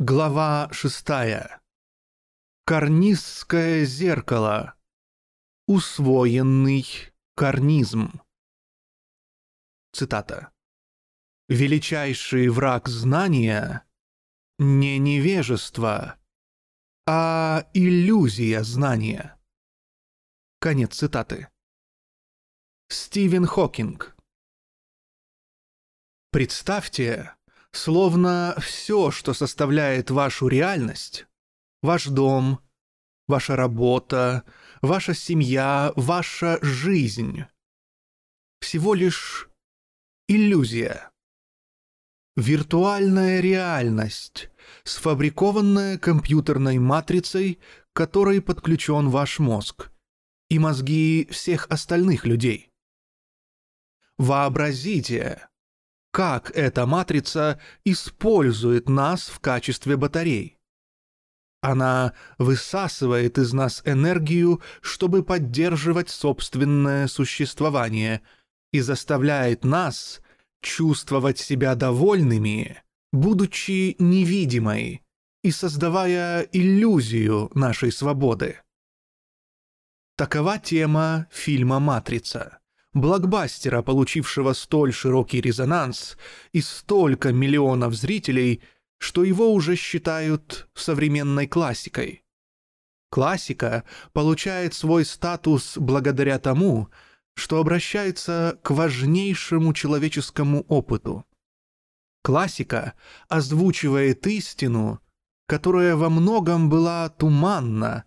Глава шестая. Карнизское зеркало. Усвоенный карнизм. Цитата. «Величайший враг знания — не невежество, а иллюзия знания». Конец цитаты. Стивен Хокинг. Представьте, Словно все, что составляет вашу реальность, ваш дом, ваша работа, ваша семья, ваша жизнь, всего лишь иллюзия. Виртуальная реальность, сфабрикованная компьютерной матрицей, к которой подключен ваш мозг, и мозги всех остальных людей. Вообразите, как эта матрица использует нас в качестве батарей. Она высасывает из нас энергию, чтобы поддерживать собственное существование, и заставляет нас чувствовать себя довольными, будучи невидимой и создавая иллюзию нашей свободы. Такова тема фильма «Матрица» блокбастера, получившего столь широкий резонанс и столько миллионов зрителей, что его уже считают современной классикой. Классика получает свой статус благодаря тому, что обращается к важнейшему человеческому опыту. Классика озвучивает истину, которая во многом была туманна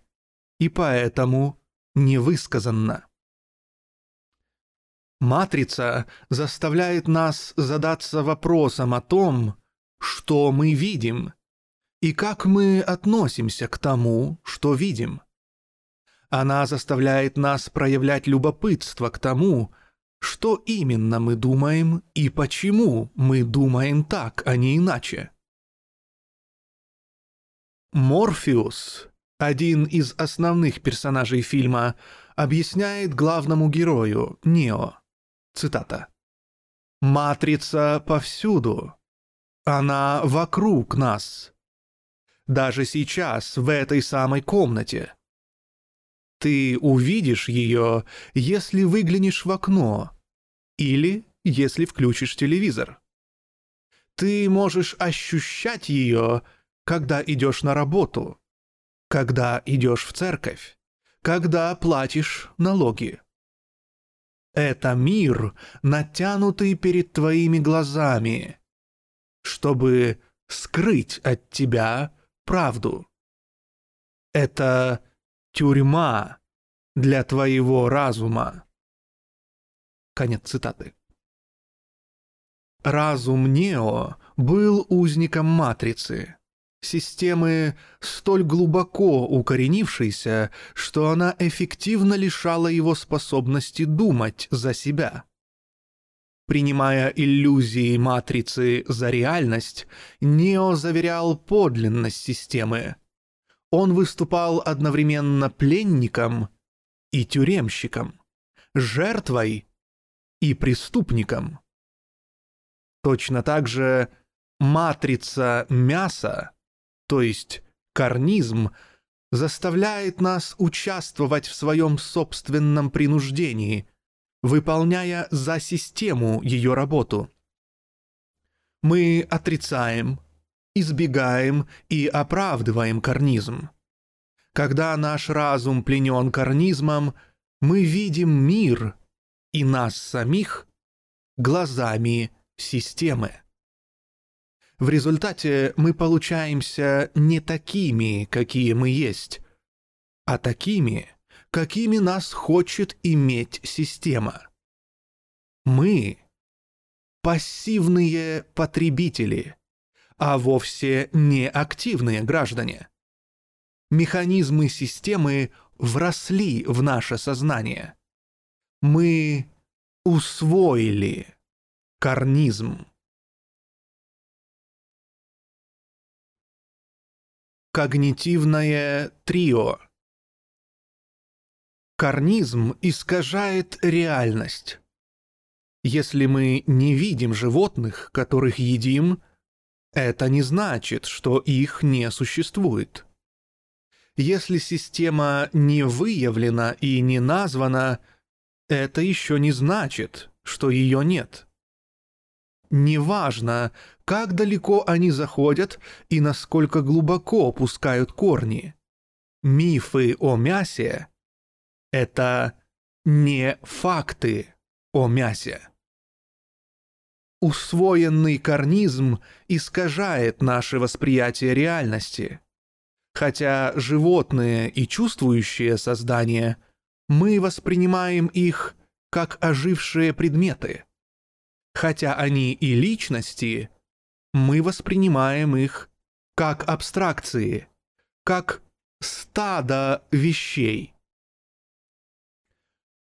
и поэтому невысказанна. Матрица заставляет нас задаться вопросом о том, что мы видим и как мы относимся к тому, что видим. Она заставляет нас проявлять любопытство к тому, что именно мы думаем и почему мы думаем так, а не иначе. Морфеус, один из основных персонажей фильма, объясняет главному герою, Нео, Цитата. «Матрица повсюду. Она вокруг нас. Даже сейчас, в этой самой комнате. Ты увидишь ее, если выглянешь в окно или если включишь телевизор. Ты можешь ощущать ее, когда идешь на работу, когда идешь в церковь, когда платишь налоги. Это мир, натянутый перед твоими глазами, чтобы скрыть от тебя правду. Это тюрьма для твоего разума. Конец цитаты. Разум Нео был узником матрицы системы столь глубоко укоренившейся, что она эффективно лишала его способности думать за себя. Принимая иллюзии матрицы за реальность, Нео заверял подлинность системы. Он выступал одновременно пленником и тюремщиком, жертвой и преступником. Точно так же матрица мяса то есть карнизм, заставляет нас участвовать в своем собственном принуждении, выполняя за систему ее работу. Мы отрицаем, избегаем и оправдываем карнизм. Когда наш разум пленен карнизмом, мы видим мир и нас самих глазами системы. В результате мы получаемся не такими, какие мы есть, а такими, какими нас хочет иметь система. Мы — пассивные потребители, а вовсе не активные граждане. Механизмы системы вросли в наше сознание. Мы усвоили карнизм. Когнитивное трио. Карнизм искажает реальность. Если мы не видим животных, которых едим, это не значит, что их не существует. Если система не выявлена и не названа, это еще не значит, что ее нет. Неважно, как далеко они заходят и насколько глубоко пускают корни. Мифы о мясе — это не факты о мясе. Усвоенный карнизм искажает наше восприятие реальности. Хотя животные и чувствующие создания, мы воспринимаем их как ожившие предметы. Хотя они и личности, мы воспринимаем их как абстракции, как стадо вещей.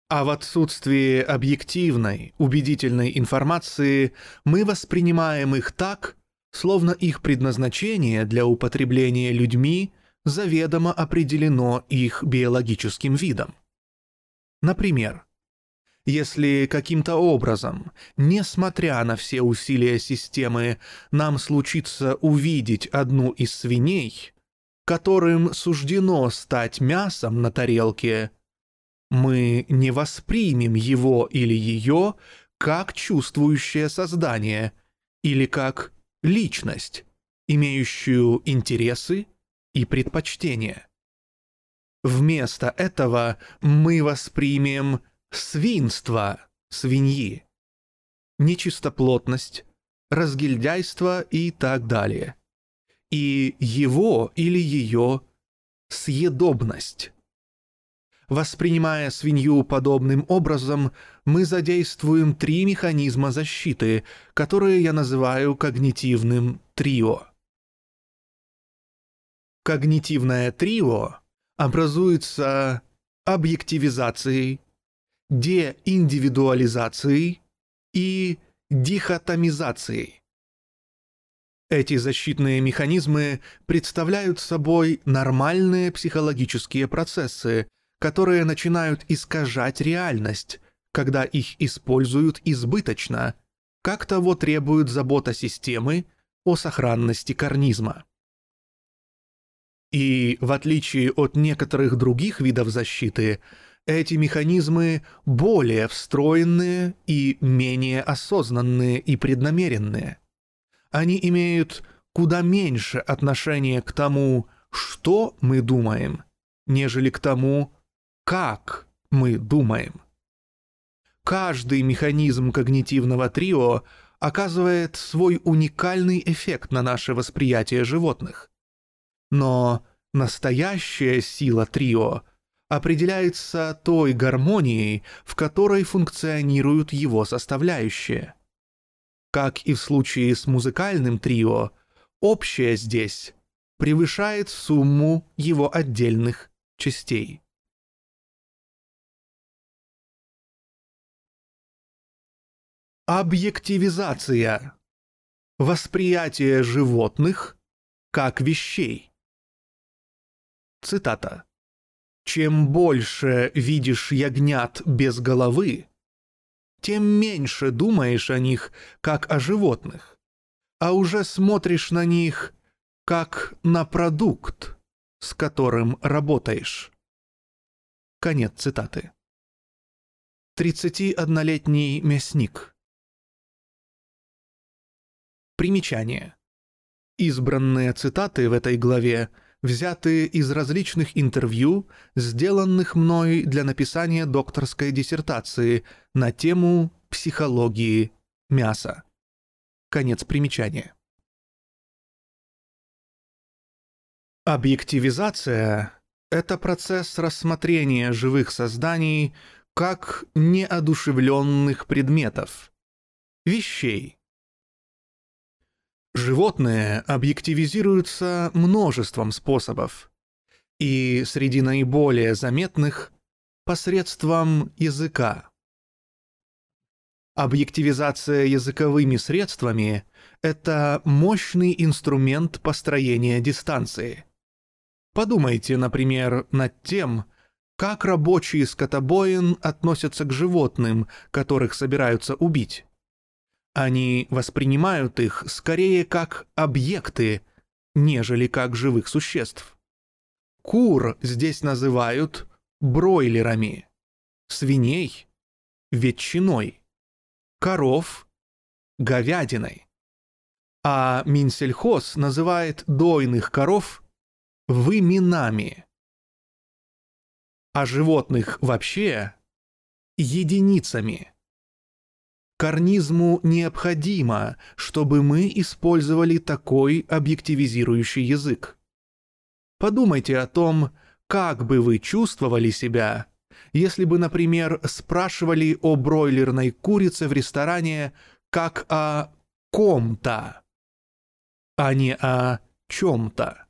А в отсутствии объективной, убедительной информации мы воспринимаем их так, словно их предназначение для употребления людьми заведомо определено их биологическим видом. Например, если каким-то образом, несмотря на все усилия системы, нам случится увидеть одну из свиней, которым суждено стать мясом на тарелке, мы не воспримем его или ее как чувствующее создание или как личность, имеющую интересы и предпочтения. Вместо этого мы воспримем свинство свиньи, нечистоплотность, разгильдяйство и так далее, и его или ее съедобность. Воспринимая свинью подобным образом, мы задействуем три механизма защиты, которые я называю когнитивным трио. Когнитивное трио образуется объективизацией, деиндивидуализацией и дихотомизацией. Эти защитные механизмы представляют собой нормальные психологические процессы, которые начинают искажать реальность, когда их используют избыточно, как того требует забота системы о сохранности карнизма. И в отличие от некоторых других видов защиты, эти механизмы более встроенные и менее осознанные и преднамеренные. Они имеют куда меньше отношения к тому, что мы думаем, нежели к тому, как мы думаем. Каждый механизм когнитивного трио оказывает свой уникальный эффект на наше восприятие животных. Но настоящая сила трио определяется той гармонией, в которой функционируют его составляющие. Как и в случае с музыкальным трио, общее здесь превышает сумму его отдельных частей. Объективизация. Восприятие животных как вещей. Цитата. «Чем больше видишь ягнят без головы, тем меньше думаешь о них, как о животных, а уже смотришь на них, как на продукт, с которым работаешь». Конец цитаты. 31-летний мясник. Примечание. Избранные цитаты в этой главе взяты из различных интервью, сделанных мной для написания докторской диссертации на тему психологии мяса. Конец примечания. Объективизация — это процесс рассмотрения живых созданий как неодушевленных предметов, вещей, Животные объективизируются множеством способов, и среди наиболее заметных – посредством языка. Объективизация языковыми средствами – это мощный инструмент построения дистанции. Подумайте, например, над тем, как рабочие скотобоин относятся к животным, которых собираются убить. Они воспринимают их скорее как объекты, нежели как живых существ. Кур здесь называют бройлерами, свиней – ветчиной, коров – говядиной. А Минсельхоз называет дойных коров выменами, а животных вообще – единицами. Карнизму необходимо, чтобы мы использовали такой объективизирующий язык. Подумайте о том, как бы вы чувствовали себя, если бы, например, спрашивали о бройлерной курице в ресторане как о ком-то, а не о чем-то.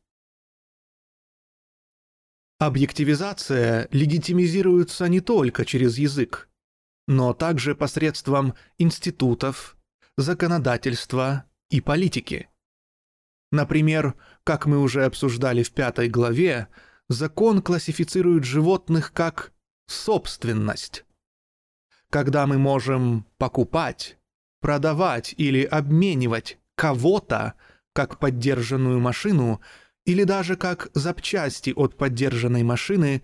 Объективизация легитимизируется не только через язык, но также посредством институтов, законодательства и политики. Например, как мы уже обсуждали в пятой главе, закон классифицирует животных как собственность. Когда мы можем покупать, продавать или обменивать кого-то как поддержанную машину или даже как запчасти от поддержанной машины,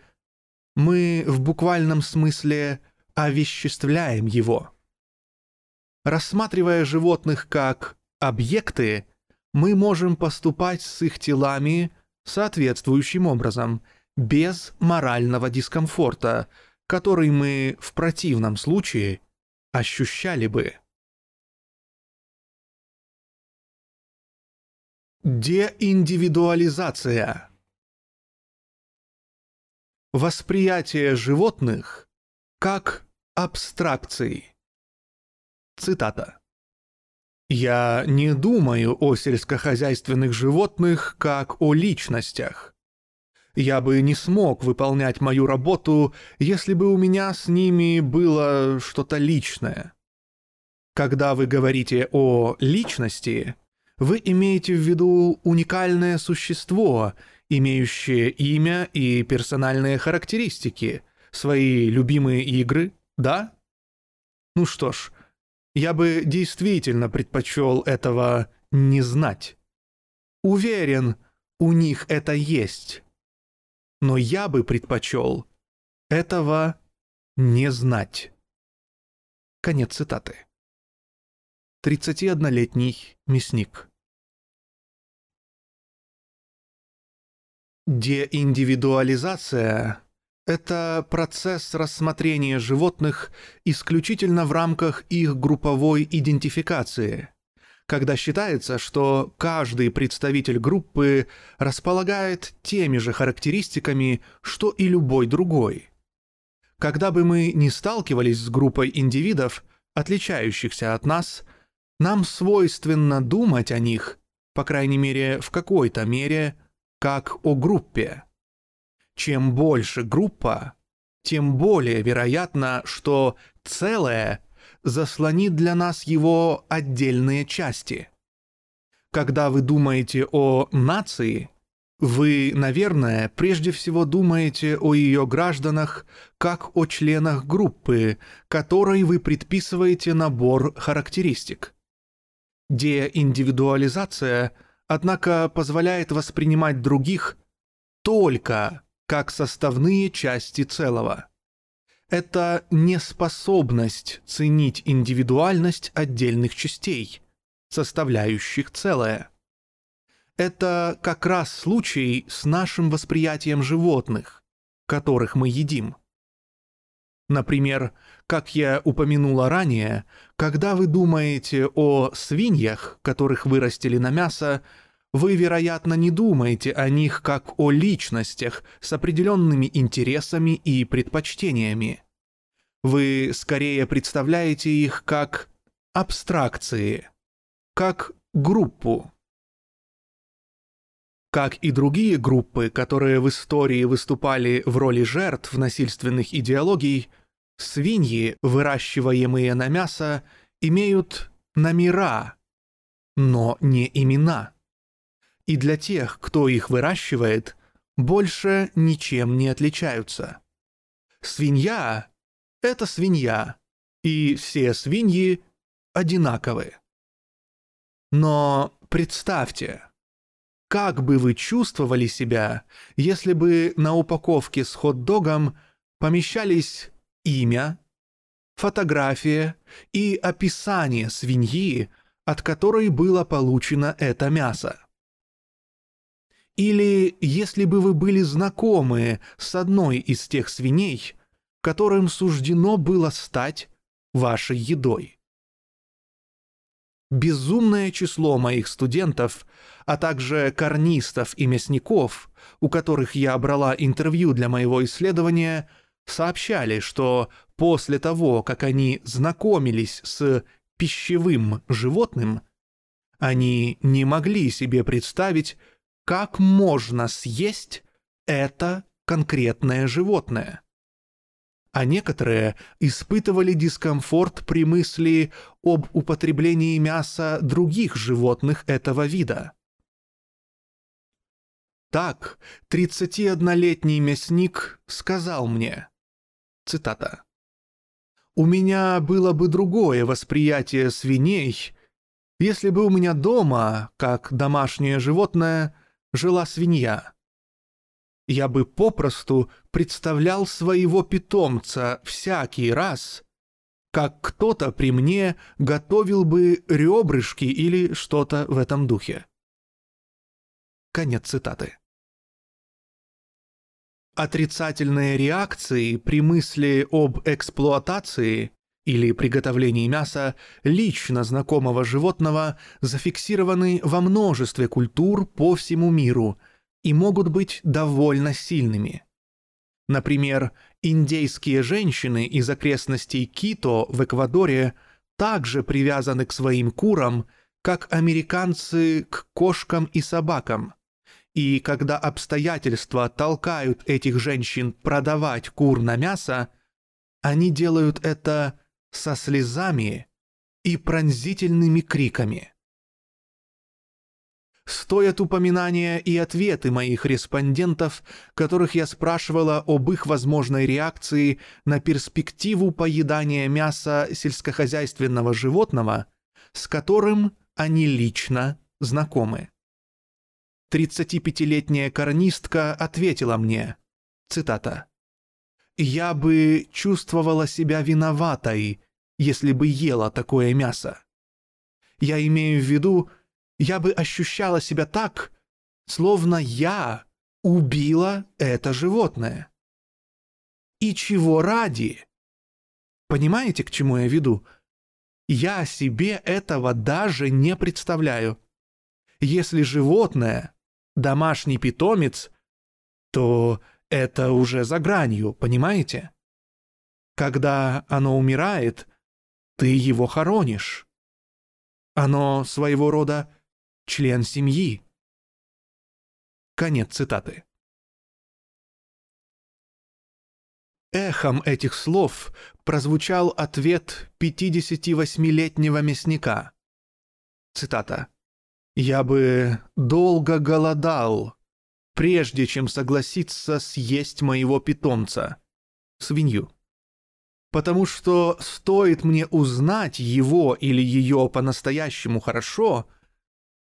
мы в буквальном смысле овеществляем его. Рассматривая животных как объекты, мы можем поступать с их телами соответствующим образом, без морального дискомфорта, который мы в противном случае ощущали бы. Деиндивидуализация Восприятие животных как абстракций. Цитата. «Я не думаю о сельскохозяйственных животных как о личностях. Я бы не смог выполнять мою работу, если бы у меня с ними было что-то личное. Когда вы говорите о личности, вы имеете в виду уникальное существо, имеющее имя и персональные характеристики, свои любимые игры, да? Ну что ж, я бы действительно предпочел этого не знать. Уверен, у них это есть. Но я бы предпочел этого не знать. Конец цитаты. 31-летний мясник. Деиндивидуализация – это процесс рассмотрения животных исключительно в рамках их групповой идентификации, когда считается, что каждый представитель группы располагает теми же характеристиками, что и любой другой. Когда бы мы не сталкивались с группой индивидов, отличающихся от нас, нам свойственно думать о них, по крайней мере в какой-то мере, как о группе. Чем больше группа, тем более вероятно, что целое заслонит для нас его отдельные части. Когда вы думаете о нации, вы, наверное, прежде всего думаете о ее гражданах как о членах группы, которой вы предписываете набор характеристик. Деиндивидуализация, однако, позволяет воспринимать других только как составные части целого. Это неспособность ценить индивидуальность отдельных частей, составляющих целое. Это как раз случай с нашим восприятием животных, которых мы едим. Например, как я упомянула ранее, когда вы думаете о свиньях, которых вырастили на мясо, вы, вероятно, не думаете о них как о личностях с определенными интересами и предпочтениями. Вы скорее представляете их как абстракции, как группу. Как и другие группы, которые в истории выступали в роли жертв насильственных идеологий, свиньи, выращиваемые на мясо, имеют номера, но не имена. И для тех, кто их выращивает, больше ничем не отличаются. Свинья — это свинья, и все свиньи одинаковы. Но представьте, как бы вы чувствовали себя, если бы на упаковке с хот-догом помещались имя, фотография и описание свиньи, от которой было получено это мясо? Или если бы вы были знакомы с одной из тех свиней, которым суждено было стать вашей едой. Безумное число моих студентов, а также карнистов и мясников, у которых я брала интервью для моего исследования, сообщали, что после того, как они знакомились с пищевым животным, они не могли себе представить, как можно съесть это конкретное животное. А некоторые испытывали дискомфорт при мысли об употреблении мяса других животных этого вида. Так, 31-летний мясник сказал мне, цитата, «У меня было бы другое восприятие свиней, если бы у меня дома, как домашнее животное, жила свинья. Я бы попросту представлял своего питомца всякий раз, как кто-то при мне готовил бы ребрышки или что-то в этом духе. Конец цитаты. Отрицательные реакции при мысли об эксплуатации или приготовлении мяса лично знакомого животного зафиксированы во множестве культур по всему миру и могут быть довольно сильными. Например, индейские женщины из окрестностей Кито в Эквадоре также привязаны к своим курам, как американцы к кошкам и собакам. И когда обстоятельства толкают этих женщин продавать кур на мясо, они делают это со слезами и пронзительными криками. Стоят упоминания и ответы моих респондентов, которых я спрашивала об их возможной реакции на перспективу поедания мяса сельскохозяйственного животного, с которым они лично знакомы. 35-летняя карнистка ответила мне, цитата, «Я бы чувствовала себя виноватой, если бы ела такое мясо. Я имею в виду, я бы ощущала себя так, словно я убила это животное. И чего ради? Понимаете, к чему я веду? Я себе этого даже не представляю. Если животное — домашний питомец, то это уже за гранью, понимаете? Когда оно умирает, ты его хоронишь. Оно своего рода член семьи. Конец цитаты. Эхом этих слов прозвучал ответ 58-летнего мясника. Цитата. «Я бы долго голодал, прежде чем согласиться съесть моего питомца, свинью потому что стоит мне узнать его или ее по-настоящему хорошо,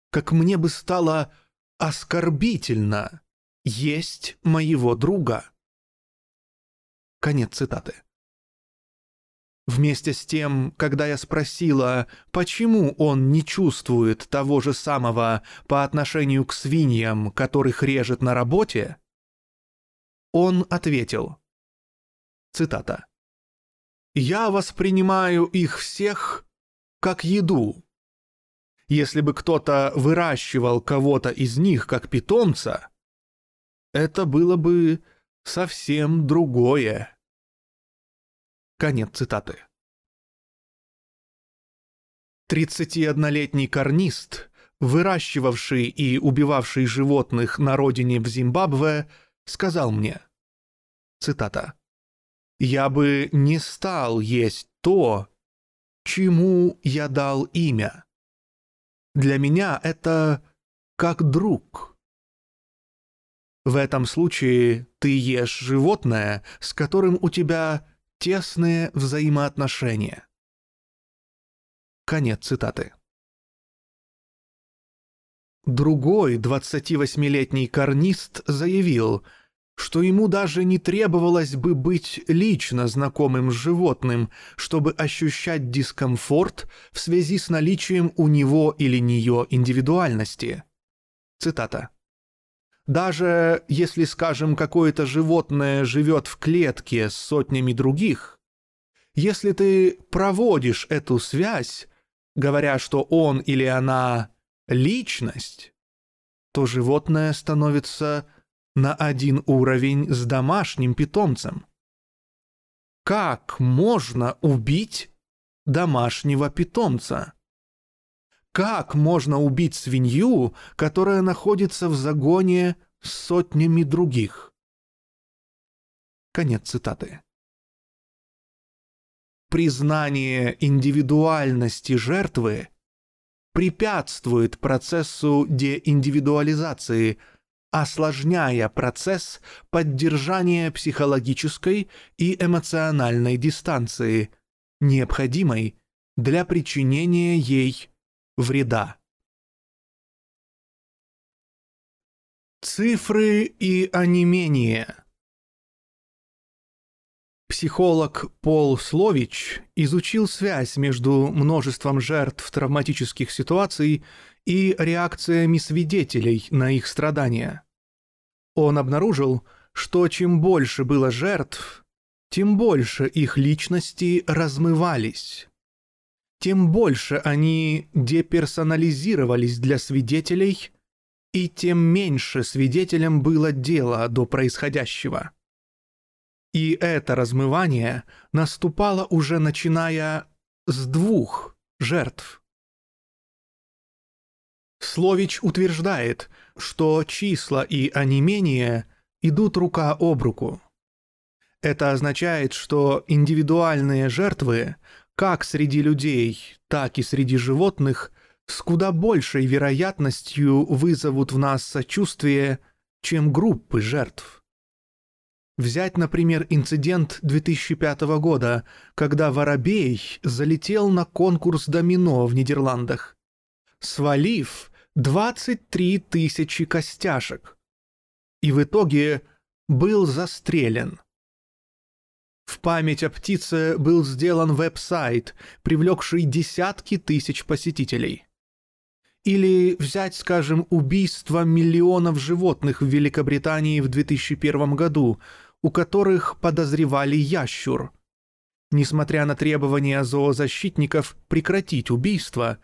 как мне бы стало оскорбительно есть моего друга. Конец цитаты. Вместе с тем, когда я спросила, почему он не чувствует того же самого по отношению к свиньям, которых режет на работе, он ответил, цитата, я воспринимаю их всех как еду. Если бы кто-то выращивал кого-то из них как питомца, это было бы совсем другое. Конец цитаты. 31-летний карнист, выращивавший и убивавший животных на родине в Зимбабве, сказал мне, цитата, я бы не стал есть то, чему я дал имя. Для меня это как друг. В этом случае ты ешь животное, с которым у тебя тесные взаимоотношения. Конец цитаты. Другой 28-летний карнист заявил, что ему даже не требовалось бы быть лично знакомым с животным, чтобы ощущать дискомфорт в связи с наличием у него или нее индивидуальности. Цитата. «Даже если, скажем, какое-то животное живет в клетке с сотнями других, если ты проводишь эту связь, говоря, что он или она личность, то животное становится на один уровень с домашним питомцем. Как можно убить домашнего питомца? Как можно убить свинью, которая находится в загоне с сотнями других? Конец цитаты. Признание индивидуальности жертвы препятствует процессу деиндивидуализации, осложняя процесс поддержания психологической и эмоциональной дистанции, необходимой для причинения ей вреда. Цифры и онемение – Психолог Пол Слович изучил связь между множеством жертв травматических ситуаций и реакциями свидетелей на их страдания. Он обнаружил, что чем больше было жертв, тем больше их личности размывались. Тем больше они деперсонализировались для свидетелей, и тем меньше свидетелям было дела до происходящего. И это размывание наступало уже начиная с двух жертв. Слович утверждает, что числа и онемение идут рука об руку. Это означает, что индивидуальные жертвы, как среди людей, так и среди животных, с куда большей вероятностью вызовут в нас сочувствие, чем группы жертв. Взять, например, инцидент 2005 года, когда Воробей залетел на конкурс домино в Нидерландах, свалив 23 тысячи костяшек. И в итоге был застрелен. В память о птице был сделан веб-сайт, привлекший десятки тысяч посетителей. Или взять, скажем, убийство миллионов животных в Великобритании в 2001 году, у которых подозревали ящур. Несмотря на требования зоозащитников прекратить убийство,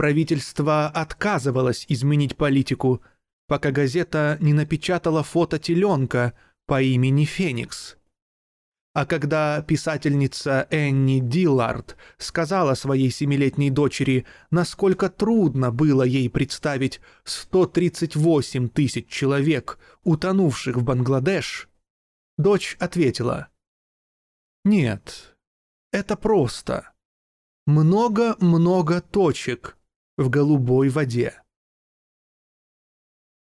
правительство отказывалось изменить политику, пока газета не напечатала фото теленка по имени Феникс. А когда писательница Энни Диллард сказала своей семилетней дочери, насколько трудно было ей представить 138 тысяч человек, утонувших в Бангладеш, Дочь ответила. «Нет, это просто. Много-много точек в голубой воде».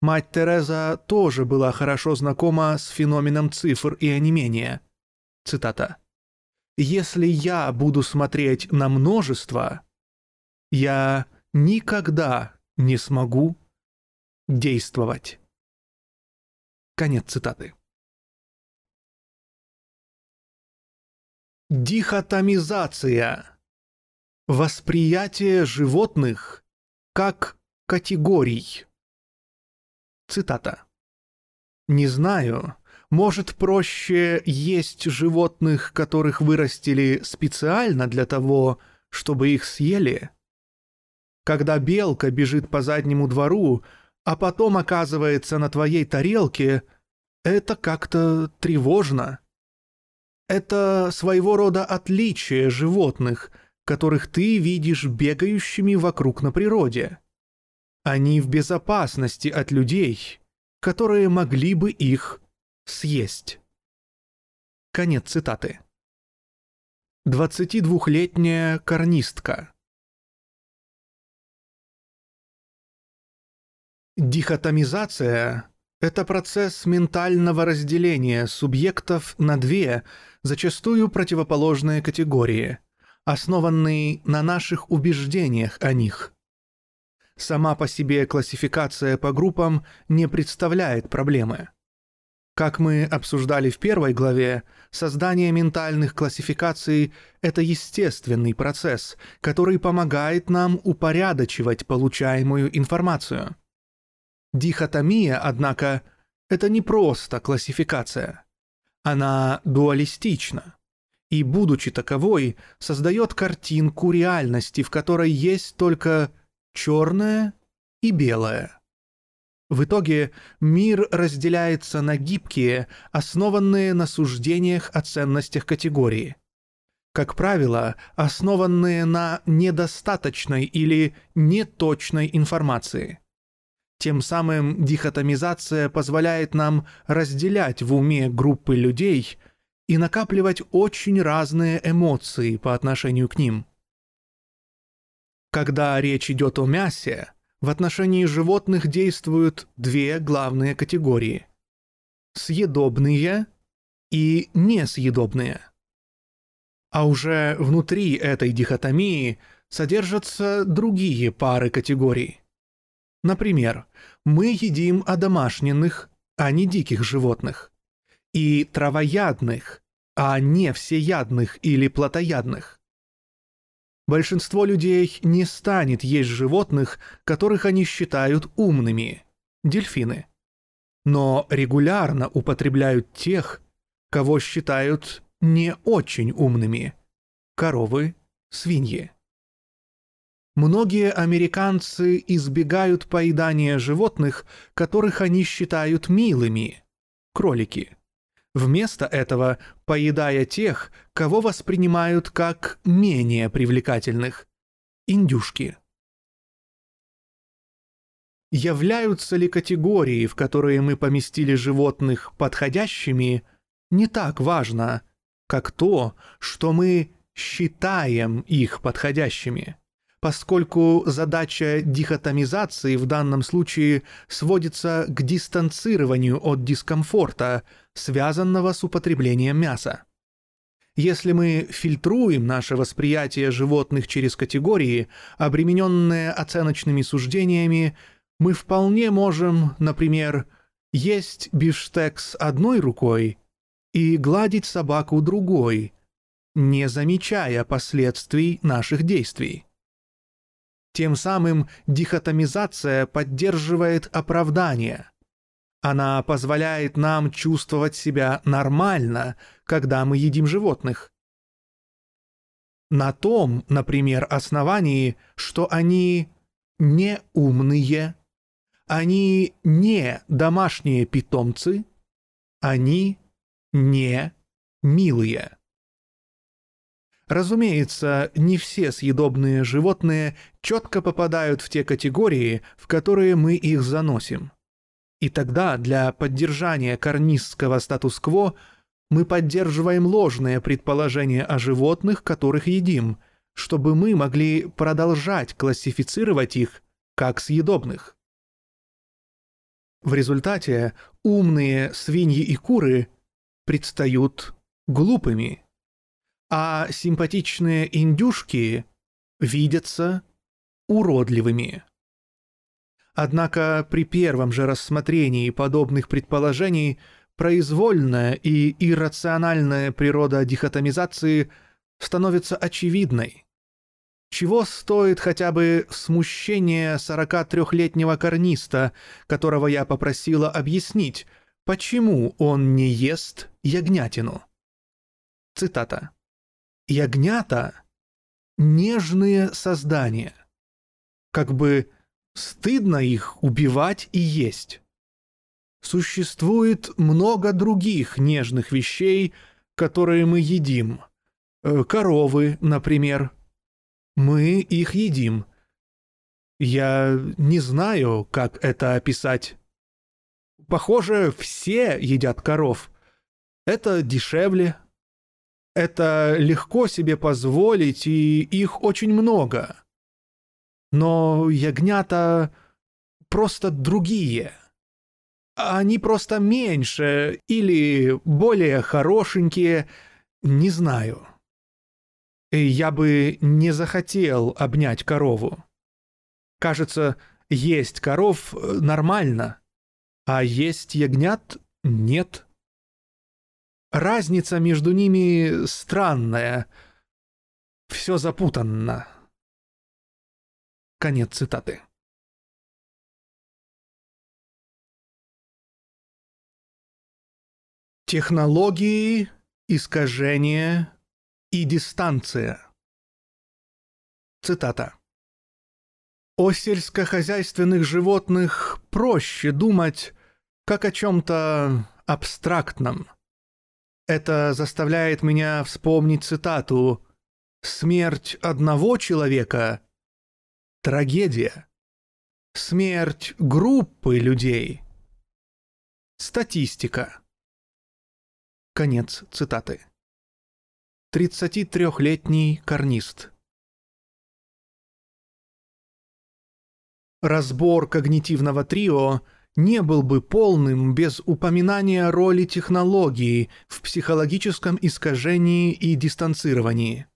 Мать Тереза тоже была хорошо знакома с феноменом цифр и онемения. Цитата. «Если я буду смотреть на множество, я никогда не смогу действовать». Конец цитаты. Дихотомизация. Восприятие животных как категорий. Цитата. «Не знаю. Может, проще есть животных, которых вырастили специально для того, чтобы их съели? Когда белка бежит по заднему двору, а потом оказывается на твоей тарелке, это как-то тревожно». Это своего рода отличие животных, которых ты видишь бегающими вокруг на природе. Они в безопасности от людей, которые могли бы их съесть. Конец цитаты. 22-летняя карнистка. Дихотомизация это процесс ментального разделения субъектов на две, зачастую противоположные категории, основанный на наших убеждениях о них. Сама по себе классификация по группам не представляет проблемы. Как мы обсуждали в первой главе, создание ментальных классификаций – это естественный процесс, который помогает нам упорядочивать получаемую информацию. Дихотомия, однако, это не просто классификация. Она дуалистична и, будучи таковой, создает картинку реальности, в которой есть только черное и белое. В итоге мир разделяется на гибкие, основанные на суждениях о ценностях категории. Как правило, основанные на недостаточной или неточной информации. Тем самым дихотомизация позволяет нам разделять в уме группы людей и накапливать очень разные эмоции по отношению к ним. Когда речь идет о мясе, в отношении животных действуют две главные категории – съедобные и несъедобные. А уже внутри этой дихотомии содержатся другие пары категорий. Например, мы едим одомашненных, а не диких животных и травоядных, а не всеядных или плотоядных. Большинство людей не станет есть животных, которых они считают умными – дельфины. Но регулярно употребляют тех, кого считают не очень умными – коровы, свиньи. Многие американцы избегают поедания животных, которых они считают милыми – кролики вместо этого поедая тех, кого воспринимают как менее привлекательных – индюшки. Являются ли категории, в которые мы поместили животных, подходящими, не так важно, как то, что мы считаем их подходящими поскольку задача дихотомизации в данном случае сводится к дистанцированию от дискомфорта, связанного с употреблением мяса. Если мы фильтруем наше восприятие животных через категории, обремененные оценочными суждениями, мы вполне можем, например, есть бифштекс одной рукой и гладить собаку другой, не замечая последствий наших действий. Тем самым дихотомизация поддерживает оправдание. Она позволяет нам чувствовать себя нормально, когда мы едим животных. На том, например, основании, что они не умные, они не домашние питомцы, они не милые. Разумеется, не все съедобные животные четко попадают в те категории, в которые мы их заносим. И тогда для поддержания карнистского статус-кво мы поддерживаем ложные предположения о животных, которых едим, чтобы мы могли продолжать классифицировать их как съедобных. В результате умные свиньи и куры предстают глупыми – а симпатичные индюшки видятся уродливыми. Однако при первом же рассмотрении подобных предположений произвольная и иррациональная природа дихотомизации становится очевидной. Чего стоит хотя бы смущение 43-летнего карниста, которого я попросила объяснить, почему он не ест ягнятину? Цитата. Ягнята — нежные создания. Как бы стыдно их убивать и есть. Существует много других нежных вещей, которые мы едим. Э, коровы, например. Мы их едим. Я не знаю, как это описать. Похоже, все едят коров. Это дешевле, это легко себе позволить, и их очень много. Но ягнята просто другие. Они просто меньше или более хорошенькие, не знаю. я бы не захотел обнять корову. Кажется, есть коров э, нормально, а есть ягнят нет. Разница между ними странная. Все запутанно. Конец цитаты. Технологии, искажения и дистанция. Цитата. О сельскохозяйственных животных проще думать, как о чем-то абстрактном. Это заставляет меня вспомнить цитату «Смерть одного человека — трагедия. Смерть группы людей — статистика». Конец цитаты. 33-летний карнист. Разбор когнитивного трио не был бы полным без упоминания роли технологии в психологическом искажении и дистанцировании.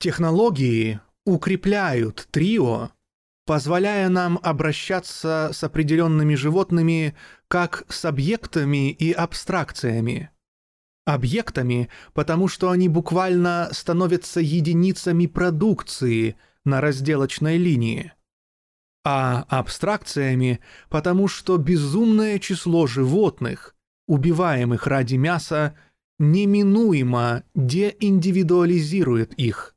Технологии укрепляют трио, позволяя нам обращаться с определенными животными как с объектами и абстракциями. Объектами, потому что они буквально становятся единицами продукции на разделочной линии. А абстракциями, потому что безумное число животных, убиваемых ради мяса, неминуемо деиндивидуализирует их.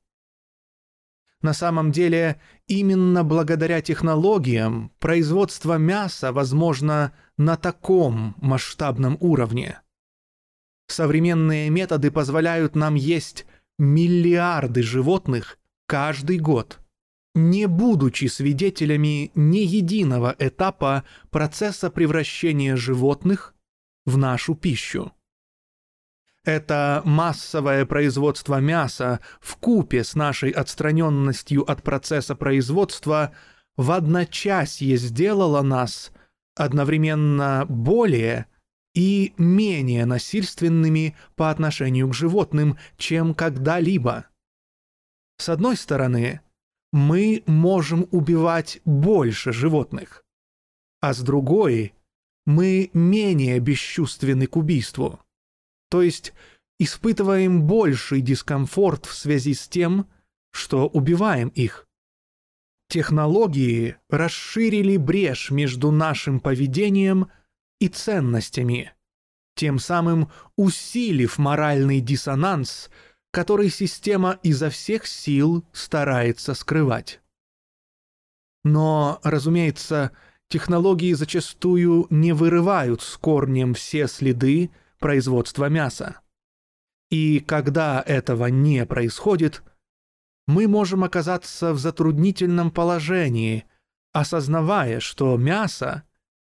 На самом деле, именно благодаря технологиям производство мяса возможно на таком масштабном уровне. Современные методы позволяют нам есть миллиарды животных каждый год, не будучи свидетелями ни единого этапа процесса превращения животных в нашу пищу. Это массовое производство мяса в купе с нашей отстраненностью от процесса производства в одночасье сделало нас одновременно более и менее насильственными по отношению к животным, чем когда-либо. С одной стороны, мы можем убивать больше животных, а с другой, мы менее бесчувственны к убийству. То есть испытываем больший дискомфорт в связи с тем, что убиваем их. Технологии расширили брешь между нашим поведением и ценностями, тем самым усилив моральный диссонанс, который система изо всех сил старается скрывать. Но, разумеется, технологии зачастую не вырывают с корнем все следы производства мяса. И когда этого не происходит – мы можем оказаться в затруднительном положении, осознавая, что мясо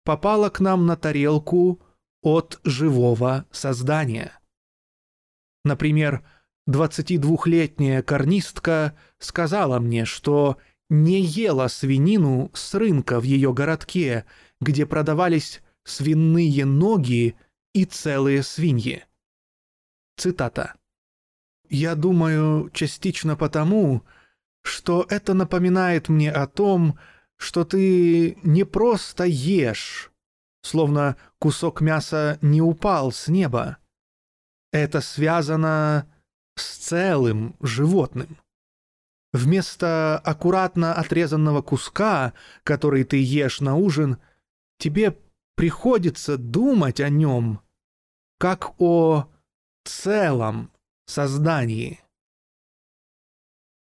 попало к нам на тарелку от живого создания. Например, 22-летняя карнистка сказала мне, что не ела свинину с рынка в ее городке, где продавались свиные ноги и целые свиньи. Цитата. Я думаю, частично потому, что это напоминает мне о том, что ты не просто ешь, словно кусок мяса не упал с неба. Это связано с целым животным. Вместо аккуратно отрезанного куска, который ты ешь на ужин, тебе приходится думать о нем как о целом создании.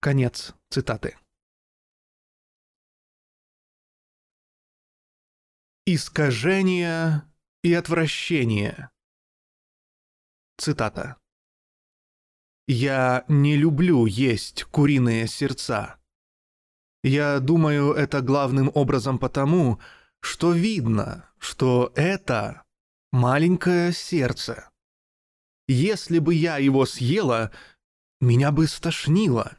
Конец цитаты. Искажение и отвращение. Цитата. «Я не люблю есть куриные сердца. Я думаю, это главным образом потому, что видно, что это маленькое сердце. Если бы я его съела, меня бы стошнило.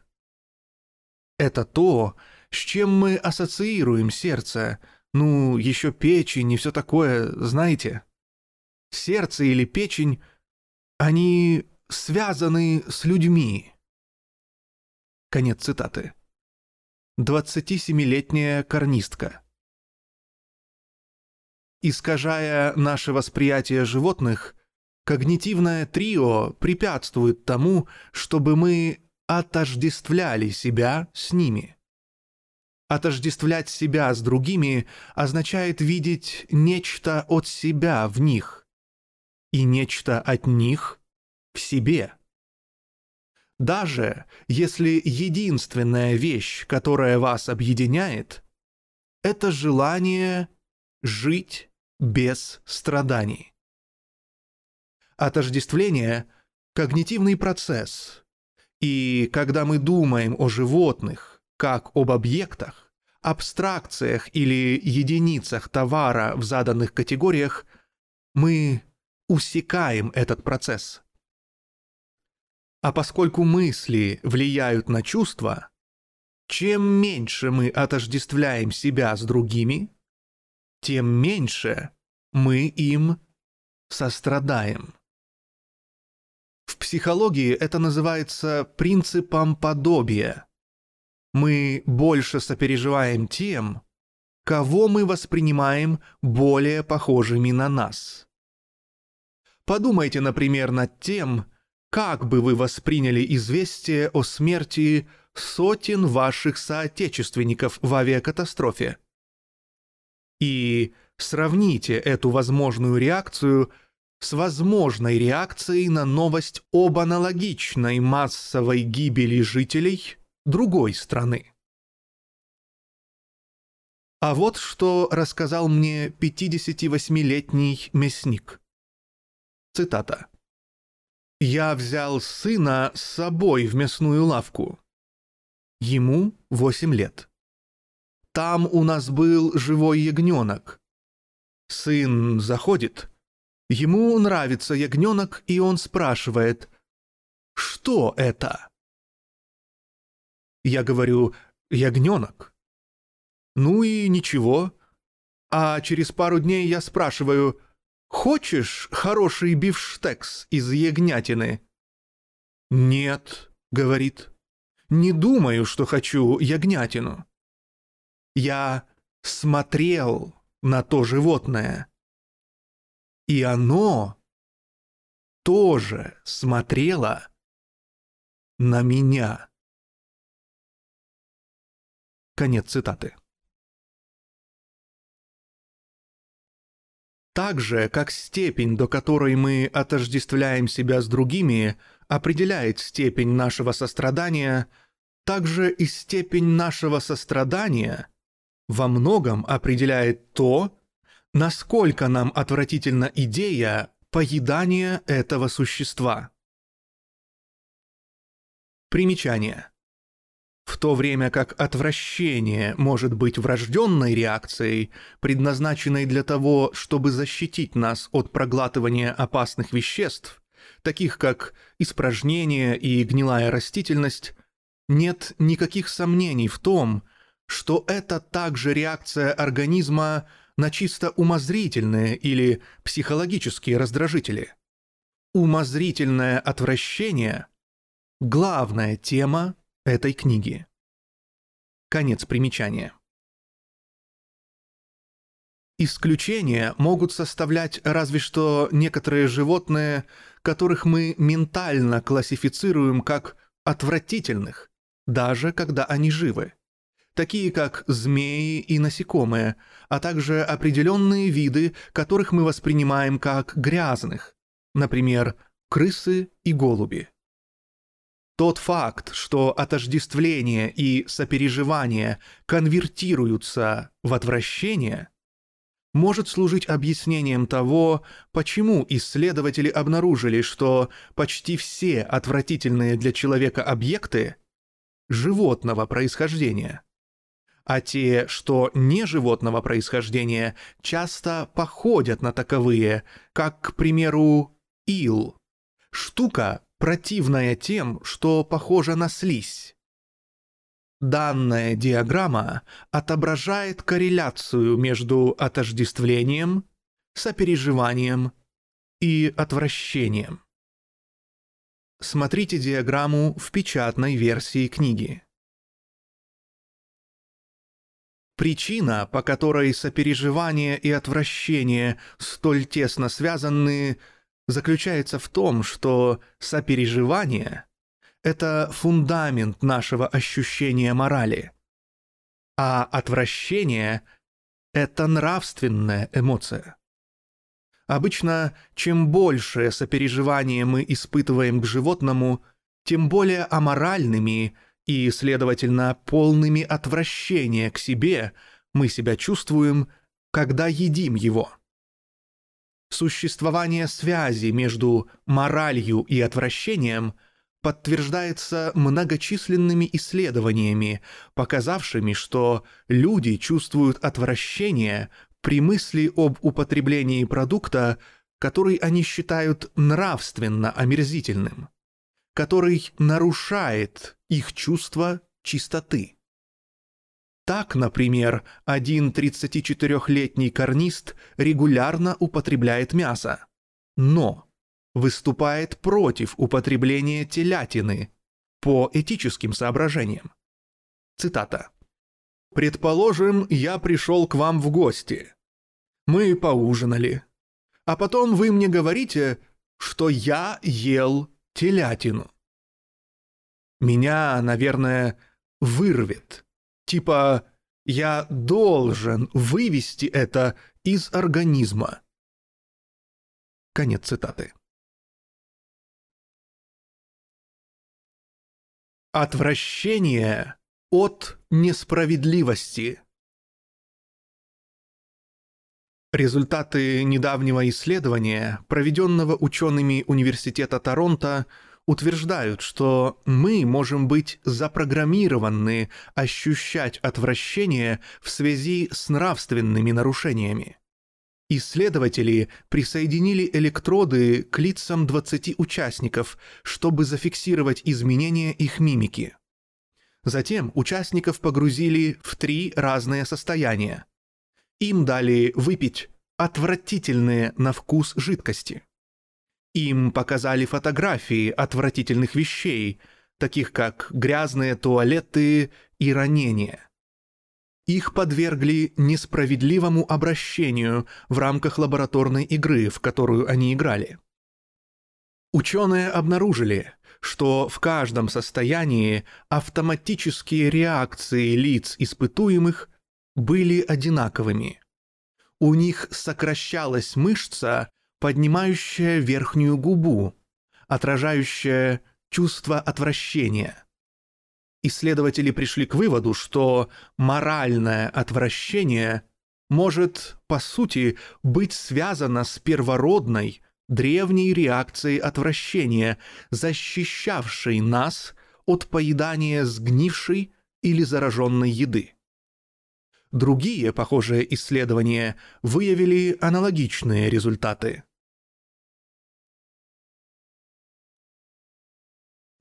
Это то, с чем мы ассоциируем сердце. Ну, еще печень и все такое, знаете. Сердце или печень, они связаны с людьми, Конец цитаты. 27-летняя карнистка. Искажая наше восприятие животных, когнитивное трио препятствует тому, чтобы мы отождествляли себя с ними. Отождествлять себя с другими означает видеть нечто от себя в них и нечто от них в себе. Даже если единственная вещь, которая вас объединяет, это желание жить без страданий. Отождествление – когнитивный процесс, и когда мы думаем о животных как об объектах, абстракциях или единицах товара в заданных категориях, мы усекаем этот процесс. А поскольку мысли влияют на чувства, чем меньше мы отождествляем себя с другими, тем меньше мы им сострадаем. В психологии это называется принципом подобия. Мы больше сопереживаем тем, кого мы воспринимаем более похожими на нас. Подумайте, например, над тем, как бы вы восприняли известие о смерти сотен ваших соотечественников в авиакатастрофе. И сравните эту возможную реакцию с возможной реакцией на новость об аналогичной массовой гибели жителей другой страны. А вот что рассказал мне 58-летний мясник. Цитата. «Я взял сына с собой в мясную лавку. Ему восемь лет. Там у нас был живой ягненок. Сын заходит. Ему нравится ягненок, и он спрашивает, «Что это?» Я говорю, «Ягненок». Ну и ничего. А через пару дней я спрашиваю, «Хочешь хороший бифштекс из ягнятины?» «Нет», — говорит, — «не думаю, что хочу ягнятину». Я смотрел на то животное. И оно тоже смотрело на меня. Конец цитаты. Так же, как степень, до которой мы отождествляем себя с другими, определяет степень нашего сострадания, так же и степень нашего сострадания во многом определяет то, насколько нам отвратительна идея поедания этого существа. Примечание. В то время как отвращение может быть врожденной реакцией, предназначенной для того, чтобы защитить нас от проглатывания опасных веществ, таких как испражнение и гнилая растительность, нет никаких сомнений в том, что это также реакция организма на чисто умозрительные или психологические раздражители. Умозрительное отвращение – главная тема этой книги. Конец примечания. Исключения могут составлять разве что некоторые животные, которых мы ментально классифицируем как отвратительных, даже когда они живы, такие как змеи и насекомые, а также определенные виды, которых мы воспринимаем как грязных, например, крысы и голуби. Тот факт, что отождествление и сопереживание конвертируются в отвращение, может служить объяснением того, почему исследователи обнаружили, что почти все отвратительные для человека объекты животного происхождения, а те, что не животного происхождения, часто походят на таковые, как, к примеру, ил, штука, противная тем, что похожа на слизь. Данная диаграмма отображает корреляцию между отождествлением, сопереживанием и отвращением. Смотрите диаграмму в печатной версии книги. Причина, по которой сопереживание и отвращение столь тесно связаны, заключается в том, что сопереживание — это фундамент нашего ощущения морали, а отвращение — это нравственная эмоция. Обычно, чем большее сопереживание мы испытываем к животному, тем более аморальными и, следовательно, полными отвращения к себе мы себя чувствуем, когда едим его. Существование связи между моралью и отвращением подтверждается многочисленными исследованиями, показавшими, что люди чувствуют отвращение при мысли об употреблении продукта, который они считают нравственно омерзительным, который нарушает их чувство чистоты. Так, например, один 34-летний карнист регулярно употребляет мясо, но выступает против употребления телятины по этическим соображениям. Цитата. Предположим, я пришел к вам в гости. Мы поужинали. А потом вы мне говорите, что я ел телятину. Меня, наверное, вырвет. Типа, я должен вывести это из организма. Конец цитаты. Отвращение от несправедливости. Результаты недавнего исследования, проведенного учеными Университета Торонто, утверждают, что мы можем быть запрограммированы ощущать отвращение в связи с нравственными нарушениями. Исследователи присоединили электроды к лицам 20 участников, чтобы зафиксировать изменения их мимики. Затем участников погрузили в три разные состояния. Им дали выпить отвратительные на вкус жидкости. Им показали фотографии отвратительных вещей, таких как грязные туалеты и ранения. Их подвергли несправедливому обращению в рамках лабораторной игры, в которую они играли. Ученые обнаружили, что в каждом состоянии автоматические реакции лиц испытуемых были одинаковыми. У них сокращалась мышца, поднимающая верхнюю губу, отражающая чувство отвращения. Исследователи пришли к выводу, что моральное отвращение может, по сути, быть связано с первородной, древней реакцией отвращения, защищавшей нас от поедания сгнившей или зараженной еды. Другие похожие исследования выявили аналогичные результаты.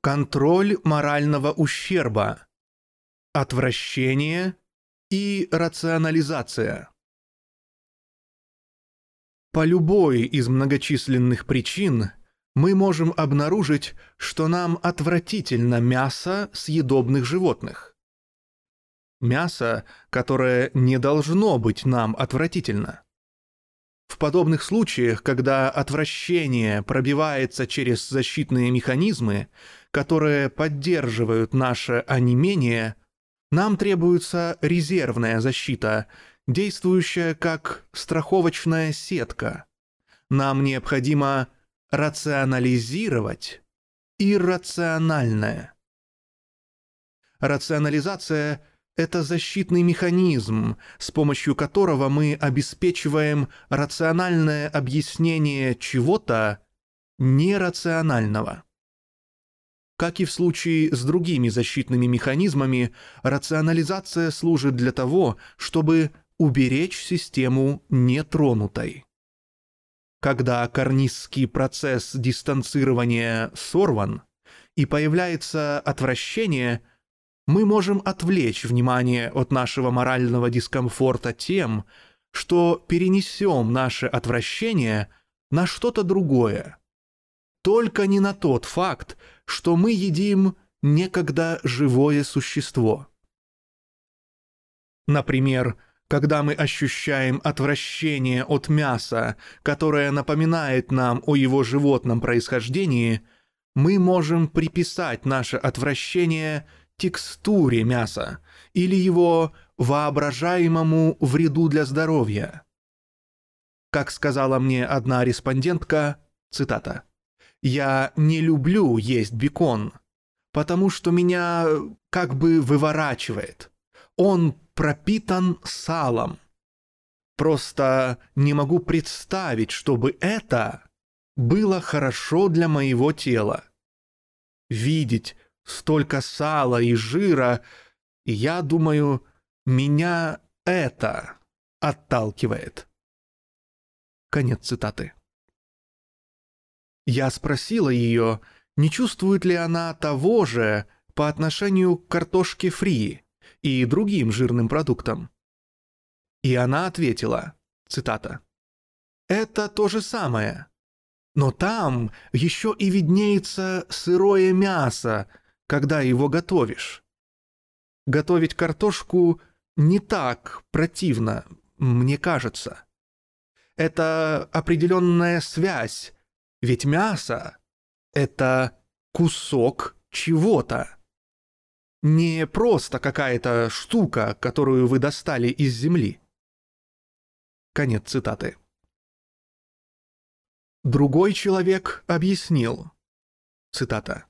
Контроль морального ущерба, отвращение и рационализация. По любой из многочисленных причин мы можем обнаружить, что нам отвратительно мясо съедобных животных. Мясо, которое не должно быть нам отвратительно. В подобных случаях, когда отвращение пробивается через защитные механизмы, которые поддерживают наше онемение, нам требуется резервная защита, действующая как страховочная сетка. Нам необходимо рационализировать иррациональное. Рационализация — это защитный механизм, с помощью которого мы обеспечиваем рациональное объяснение чего-то нерационального. Как и в случае с другими защитными механизмами, рационализация служит для того, чтобы уберечь систему нетронутой. Когда карнистский процесс дистанцирования сорван и появляется отвращение, мы можем отвлечь внимание от нашего морального дискомфорта тем, что перенесем наше отвращение на что-то другое. только не на тот факт, что мы едим некогда живое существо. Например, когда мы ощущаем отвращение от мяса, которое напоминает нам о его животном происхождении, мы можем приписать наше отвращение текстуре мяса или его воображаемому вреду для здоровья. Как сказала мне одна респондентка, цитата, «Я не люблю есть бекон, потому что меня как бы выворачивает. Он пропитан салом. Просто не могу представить, чтобы это было хорошо для моего тела. Видеть столько сала и жира, я думаю, меня это отталкивает. Конец цитаты. Я спросила ее, не чувствует ли она того же по отношению к картошке фри и другим жирным продуктам. И она ответила, цитата, «Это то же самое, но там еще и виднеется сырое мясо, когда его готовишь. Готовить картошку не так противно, мне кажется. Это определенная связь, ведь мясо — это кусок чего-то. Не просто какая-то штука, которую вы достали из земли. Конец цитаты. Другой человек объяснил. Цитата.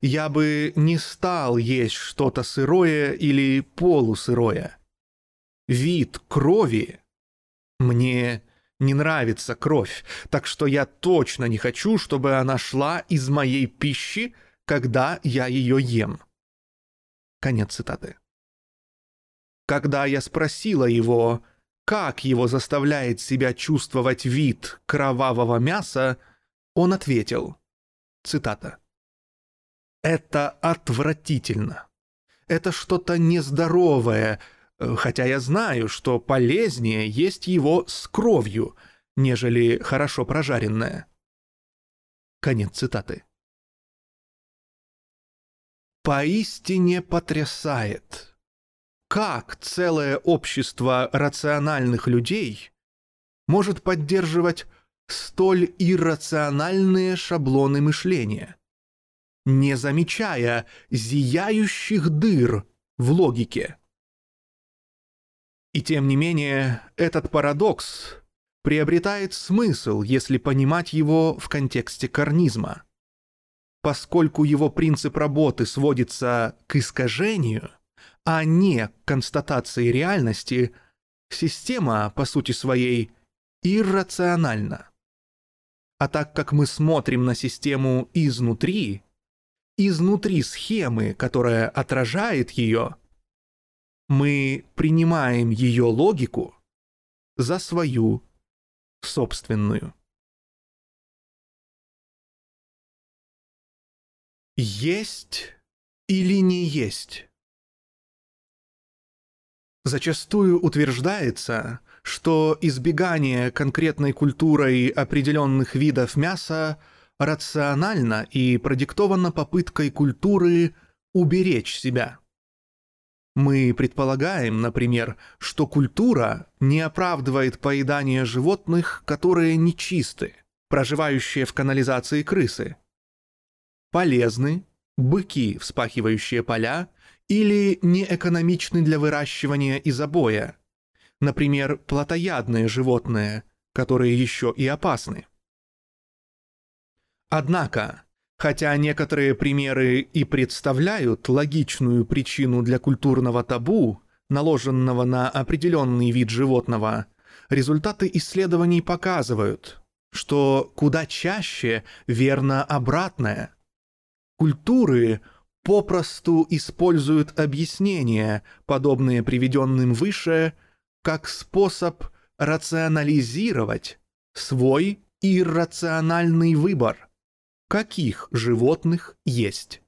«Я бы не стал есть что-то сырое или полусырое. Вид крови мне не нравится кровь, так что я точно не хочу, чтобы она шла из моей пищи, когда я ее ем». Конец цитаты. Когда я спросила его, как его заставляет себя чувствовать вид кровавого мяса, он ответил, цитата, «Это отвратительно. Это что-то нездоровое, хотя я знаю, что полезнее есть его с кровью, нежели хорошо прожаренное». Конец цитаты поистине потрясает. Как целое общество рациональных людей может поддерживать столь иррациональные шаблоны мышления, не замечая зияющих дыр в логике? И тем не менее, этот парадокс приобретает смысл, если понимать его в контексте карнизма поскольку его принцип работы сводится к искажению, а не к констатации реальности, система, по сути своей, иррациональна. А так как мы смотрим на систему изнутри, изнутри схемы, которая отражает ее, мы принимаем ее логику за свою собственную. Есть или не есть? Зачастую утверждается, что избегание конкретной культурой определенных видов мяса рационально и продиктовано попыткой культуры уберечь себя. Мы предполагаем, например, что культура не оправдывает поедание животных, которые нечисты, проживающие в канализации крысы, полезны быки, вспахивающие поля, или неэкономичны для выращивания и забоя, например, плотоядные животные, которые еще и опасны. Однако, хотя некоторые примеры и представляют логичную причину для культурного табу, наложенного на определенный вид животного, результаты исследований показывают, что куда чаще верно обратное – Культуры попросту используют объяснения, подобные приведенным выше, как способ рационализировать свой иррациональный выбор, каких животных есть.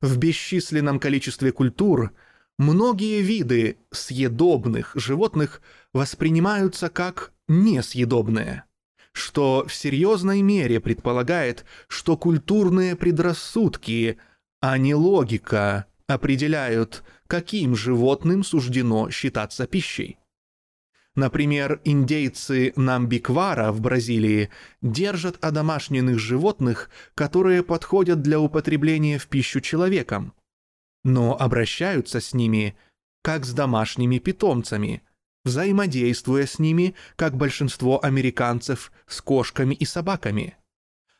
В бесчисленном количестве культур многие виды съедобных животных воспринимаются как несъедобные, что в серьезной мере предполагает, что культурные предрассудки, а не логика, определяют, каким животным суждено считаться пищей. Например, индейцы Намбиквара в Бразилии держат одомашненных животных, которые подходят для употребления в пищу человеком, но обращаются с ними как с домашними питомцами, взаимодействуя с ними, как большинство американцев, с кошками и собаками.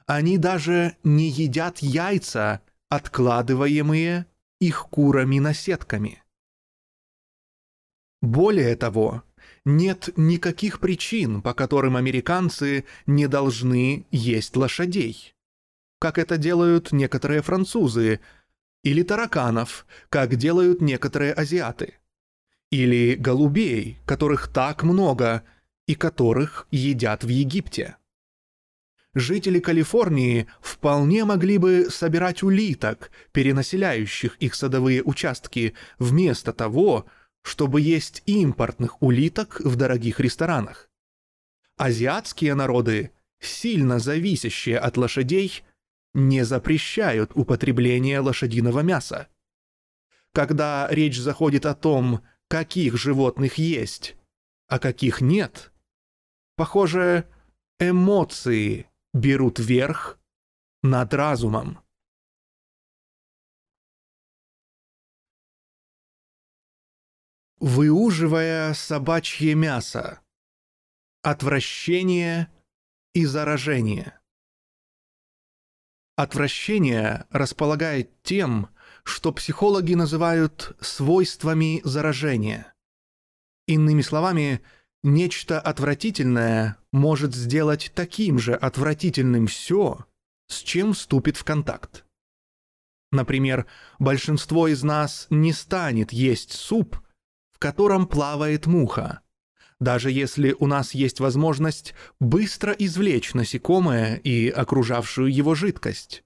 Они даже не едят яйца, откладываемые их курами-наседками. Более того, нет никаких причин, по которым американцы не должны есть лошадей, как это делают некоторые французы, или тараканов, как делают некоторые азиаты, или голубей, которых так много и которых едят в Египте. Жители Калифорнии вполне могли бы собирать улиток, перенаселяющих их садовые участки, вместо того, чтобы есть импортных улиток в дорогих ресторанах. Азиатские народы, сильно зависящие от лошадей, не запрещают употребление лошадиного мяса. Когда речь заходит о том, каких животных есть, а каких нет, похоже, эмоции берут верх над разумом. Выуживая собачье мясо, отвращение и заражение. Отвращение располагает тем, что психологи называют свойствами заражения. Иными словами, нечто отвратительное может сделать таким же отвратительным все, с чем вступит в контакт. Например, большинство из нас не станет есть суп, котором плавает муха, даже если у нас есть возможность быстро извлечь насекомое и окружавшую его жидкость.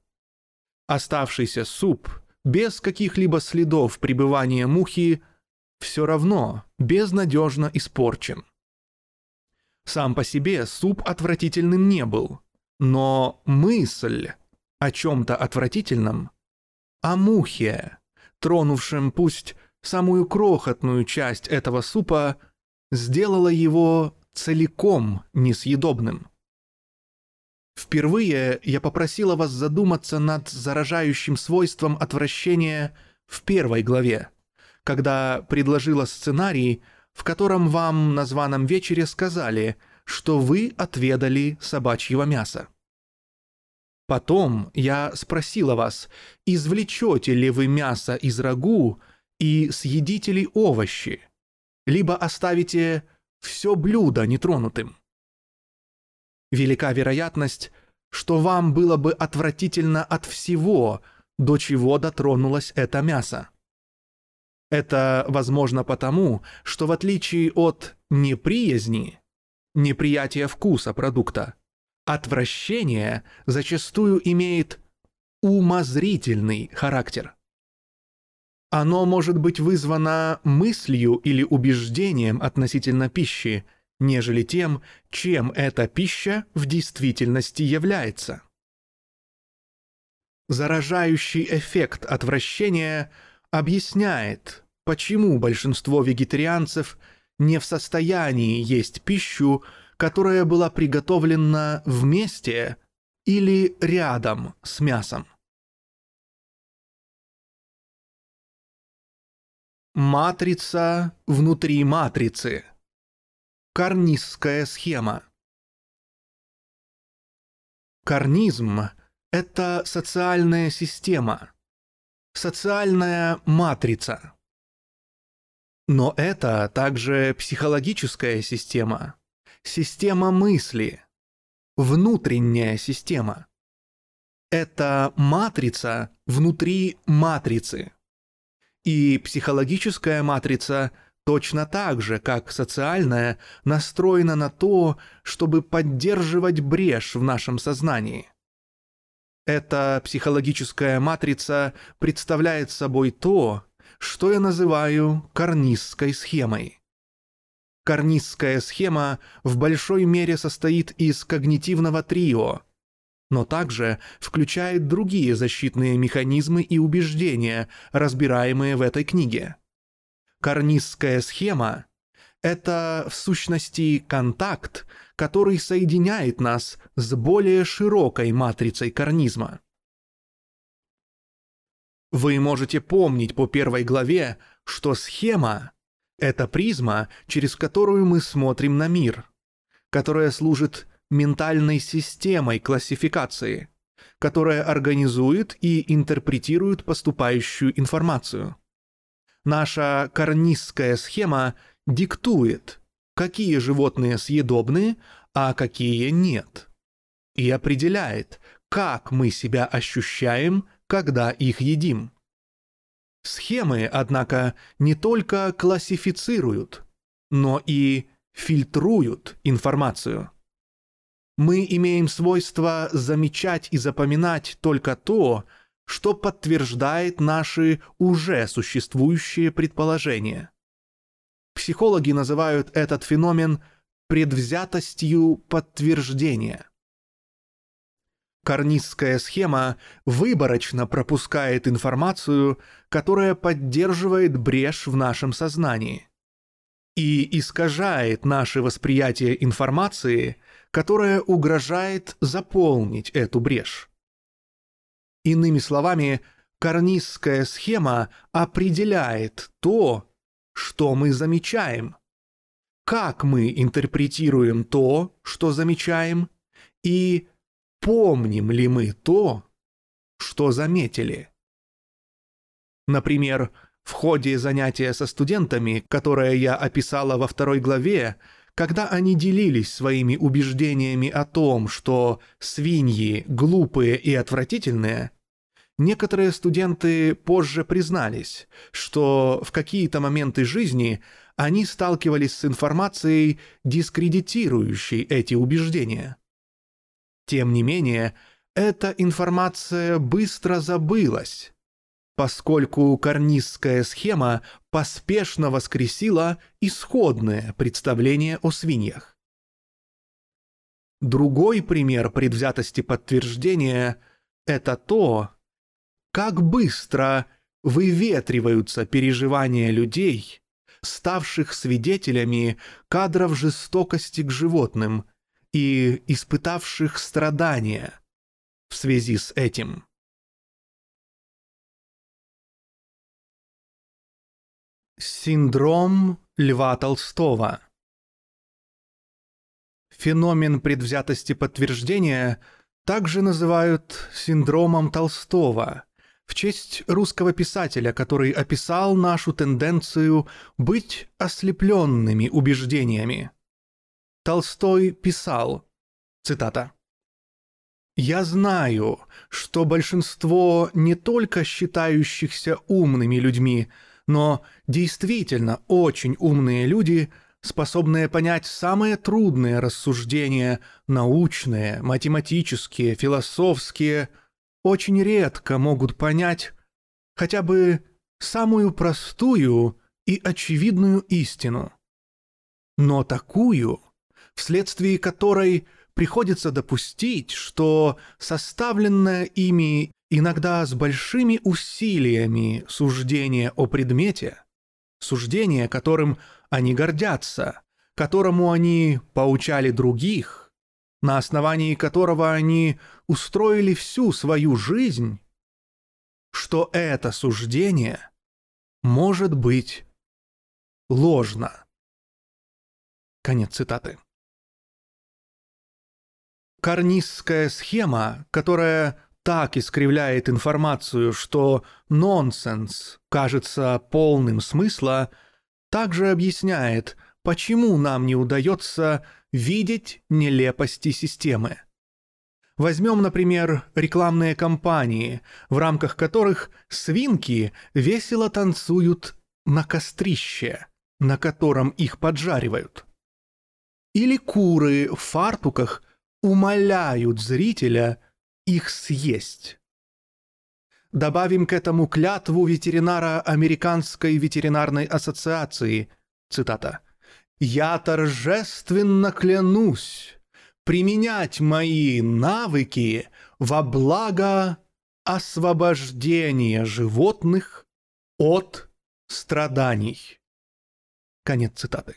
Оставшийся суп, без каких-либо следов пребывания мухи, все равно безнадежно испорчен. Сам по себе суп отвратительным не был, но мысль о чем-то отвратительном, о мухе, тронувшем пусть самую крохотную часть этого супа сделала его целиком несъедобным. Впервые я попросила вас задуматься над заражающим свойством отвращения в первой главе, когда предложила сценарий, в котором вам на званом вечере сказали, что вы отведали собачьего мяса. Потом я спросила вас, извлечете ли вы мясо из рагу и съедите ли овощи, либо оставите все блюдо нетронутым. Велика вероятность, что вам было бы отвратительно от всего, до чего дотронулось это мясо. Это возможно потому, что в отличие от неприязни, неприятия вкуса продукта, отвращение зачастую имеет умозрительный характер. Оно может быть вызвано мыслью или убеждением относительно пищи, нежели тем, чем эта пища в действительности является. Заражающий эффект отвращения объясняет, почему большинство вегетарианцев не в состоянии есть пищу, которая была приготовлена вместе или рядом с мясом. Матрица внутри матрицы. Карнистская схема. Карнизм – это социальная система, социальная матрица. Но это также психологическая система, система мысли, внутренняя система. Это матрица внутри матрицы – и психологическая матрица точно так же, как социальная, настроена на то, чтобы поддерживать брешь в нашем сознании. Эта психологическая матрица представляет собой то, что я называю карнистской схемой. Карнистская схема в большой мере состоит из когнитивного трио, но также включает другие защитные механизмы и убеждения, разбираемые в этой книге. Карнистская схема — это, в сущности, контакт, который соединяет нас с более широкой матрицей карнизма. Вы можете помнить по первой главе, что схема — это призма, через которую мы смотрим на мир, которая служит ментальной системой классификации, которая организует и интерпретирует поступающую информацию. Наша карнистская схема диктует, какие животные съедобны, а какие нет. И определяет, как мы себя ощущаем, когда их едим. Схемы, однако, не только классифицируют, но и фильтруют информацию. Мы имеем свойство замечать и запоминать только то, что подтверждает наши уже существующие предположения. Психологи называют этот феномен предвзятостью подтверждения. Карнистская схема выборочно пропускает информацию, которая поддерживает брешь в нашем сознании и искажает наше восприятие информации, которая угрожает заполнить эту брешь. Иными словами, карнистская схема определяет то, что мы замечаем, как мы интерпретируем то, что замечаем, и помним ли мы то, что заметили. Например, в ходе занятия со студентами, которое я описала во второй главе, когда они делились своими убеждениями о том, что свиньи глупые и отвратительные, Некоторые студенты позже признались, что в какие-то моменты жизни они сталкивались с информацией, дискредитирующей эти убеждения. Тем не менее, эта информация быстро забылась, поскольку карнистская схема поспешно воскресила исходное представление о свиньях. Другой пример предвзятости подтверждения – это то, как быстро выветриваются переживания людей, ставших свидетелями кадров жестокости к животным и испытавших страдания в связи с этим. Синдром Льва Толстого Феномен предвзятости подтверждения также называют синдромом Толстого – в честь русского писателя, который описал нашу тенденцию быть ослепленными убеждениями. Толстой писал, цитата, «Я знаю, что большинство не только считающихся умными людьми, но действительно очень умные люди, способные понять самые трудные рассуждения, научные, математические, философские – очень редко могут понять хотя бы самую простую и очевидную истину. Но такую, вследствие которой приходится допустить, что составленное ими иногда с большими усилиями суждение о предмете, суждение, которым они гордятся, которому они поучали других – на основании которого они устроили всю свою жизнь, что это суждение может быть ложно. Конец цитаты. Карнистская схема, которая так искривляет информацию, что нонсенс кажется полным смысла, также объясняет, почему нам не удается видеть нелепости системы. Возьмем, например, рекламные кампании, в рамках которых свинки весело танцуют на кострище, на котором их поджаривают. Или куры в фартуках умоляют зрителя их съесть. Добавим к этому клятву ветеринара Американской ветеринарной ассоциации, цитата, Я торжественно клянусь применять мои навыки во благо освобождения животных от страданий. Конец цитаты.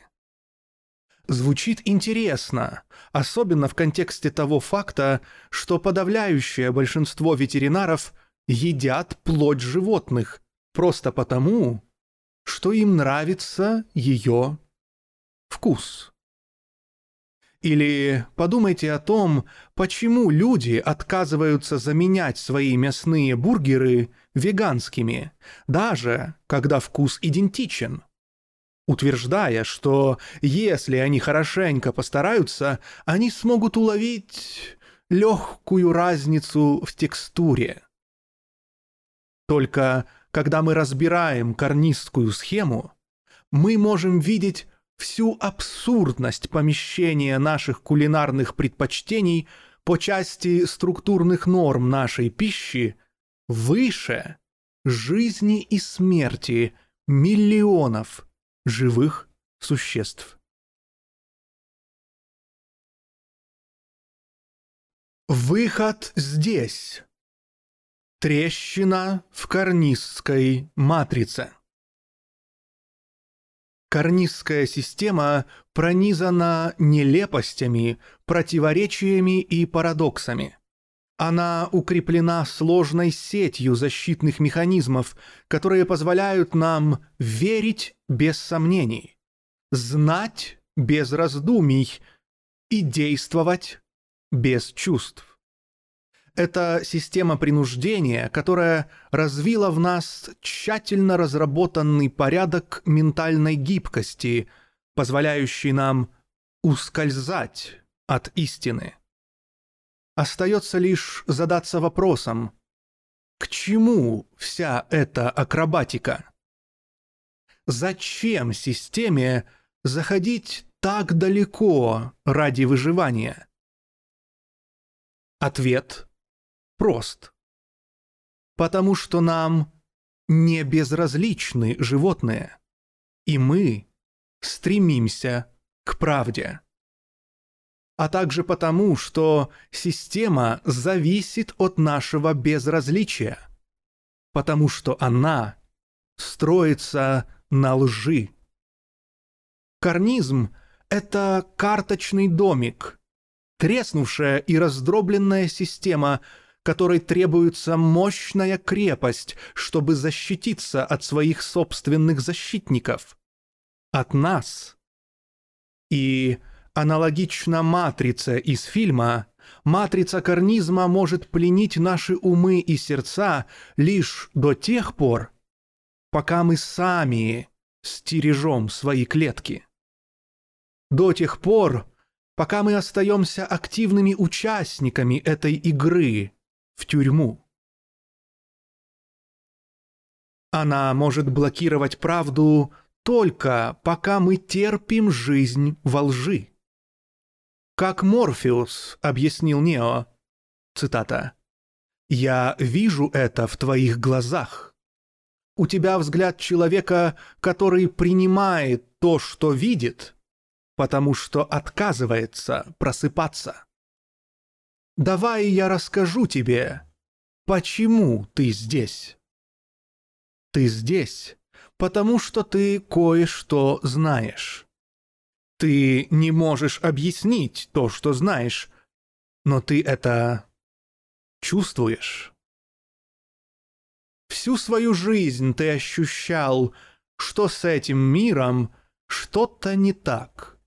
Звучит интересно, особенно в контексте того факта, что подавляющее большинство ветеринаров едят плоть животных просто потому, что им нравится ее вкус. Или подумайте о том, почему люди отказываются заменять свои мясные бургеры веганскими, даже когда вкус идентичен, утверждая, что если они хорошенько постараются, они смогут уловить легкую разницу в текстуре. Только когда мы разбираем карнистскую схему, мы можем видеть всю абсурдность помещения наших кулинарных предпочтений по части структурных норм нашей пищи выше жизни и смерти миллионов живых существ. Выход здесь. Трещина в карнистской матрице. Карнистская система пронизана нелепостями, противоречиями и парадоксами. Она укреплена сложной сетью защитных механизмов, которые позволяют нам верить без сомнений, знать без раздумий и действовать без чувств. Это система принуждения, которая развила в нас тщательно разработанный порядок ментальной гибкости, позволяющий нам ускользать от истины. Остается лишь задаться вопросом, к чему вся эта акробатика? Зачем системе заходить так далеко ради выживания? Ответ прост. Потому что нам не безразличны животные, и мы стремимся к правде. А также потому, что система зависит от нашего безразличия, потому что она строится на лжи. Карнизм — это карточный домик, треснувшая и раздробленная система — которой требуется мощная крепость, чтобы защититься от своих собственных защитников. От нас. И аналогично матрице из фильма, матрица карнизма может пленить наши умы и сердца лишь до тех пор, пока мы сами стережем свои клетки. До тех пор, пока мы остаемся активными участниками этой игры, в тюрьму. Она может блокировать правду только пока мы терпим жизнь во лжи. Как Морфеус объяснил Нео, цитата, «Я вижу это в твоих глазах. У тебя взгляд человека, который принимает то, что видит, потому что отказывается просыпаться». Давай я расскажу тебе, почему ты здесь. Ты здесь, потому что ты кое-что знаешь. Ты не можешь объяснить то, что знаешь, но ты это чувствуешь. Всю свою жизнь ты ощущал, что с этим миром что-то не так.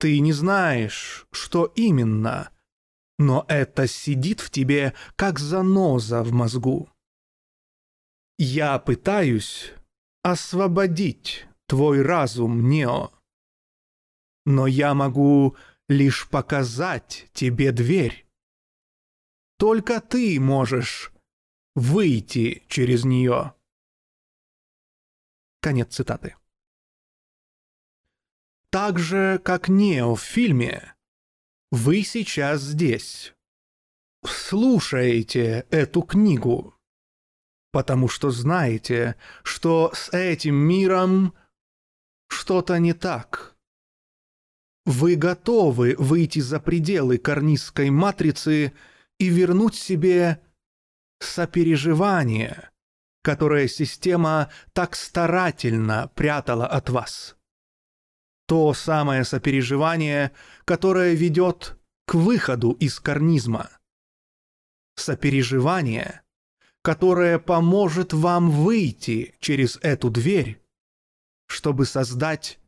Ты не знаешь, что именно, но это сидит в тебе, как заноза в мозгу. Я пытаюсь освободить твой разум, Нео. Но я могу лишь показать тебе дверь. Только ты можешь выйти через нее. Конец цитаты. Так же, как Нео в фильме, вы сейчас здесь. Слушаете эту книгу. Потому что знаете, что с этим миром что-то не так. Вы готовы выйти за пределы карнистской матрицы и вернуть себе сопереживание, которое система так старательно прятала от вас. То самое сопереживание, которое ведет к выходу из карнизма. Сопереживание, которое поможет вам выйти через эту дверь, чтобы создать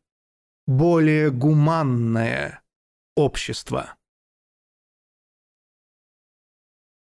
более гуманное общество.